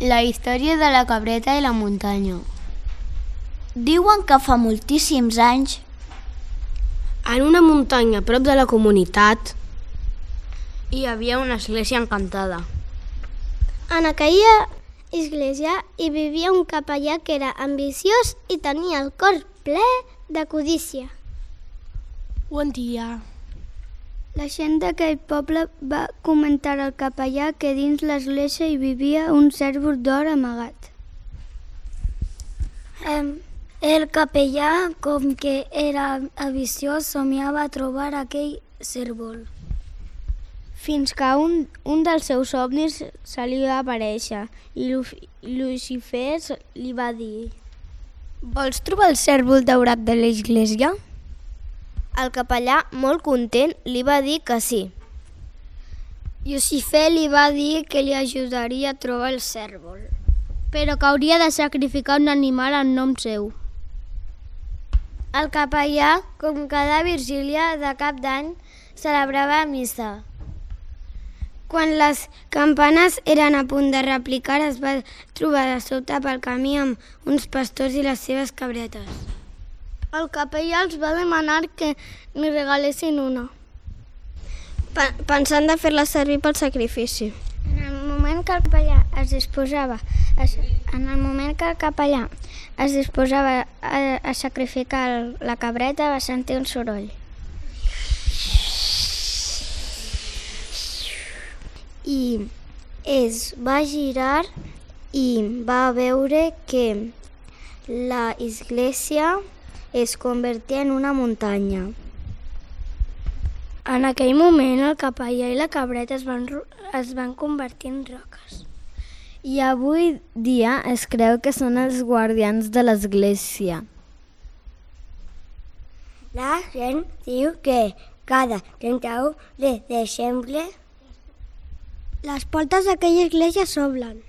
La història de la cabreta i la muntanya. Diuen que fa moltíssims anys, En una muntanya prop de la comunitat hi havia una església encantada. En aquella església hi vivia un capellà que era ambiciós i tenia el cor ple de codícia. Bon dia. La gent d'aquell poble va comentar al capellà que dins l'església hi vivia un cèrvol d'or amagat. el capellà, com que era ambiciós, somiava trobar aquell cèrvol. Fins que un, un dels seus somnis se li va aparèixer i Lu- Lucifer li va dir Vols trobar el cèrvol daurat de l'església? El capellà, molt content, li va dir que sí. Lucifer li va dir que li ajudaria a trobar el cèrvol. però que hauria de sacrificar un animal en nom seu. El capellà, com cada vigília de cap d'any, celebrava missa. Quan les campanes eren a punt de replicar, es va trobar de sobte pel camí amb uns pastors i les seves cabretes. El capellà els va demanar que li regalessin una. pensant de fer-la servir pel sacrifici. En el moment que el capellà es disposava es, en el moment que el capellà es disposava a, a sacrificar el, la cabreta va sentir un soroll. I es va girar i va veure que la església es convertia en una muntanya. En aquell moment el capellà i la cabreta es van, es van convertir en roques. I avui dia es creu que són els guardians de l'església. La gent diu que cada 31 de desembre les portes d'aquella església s'obren.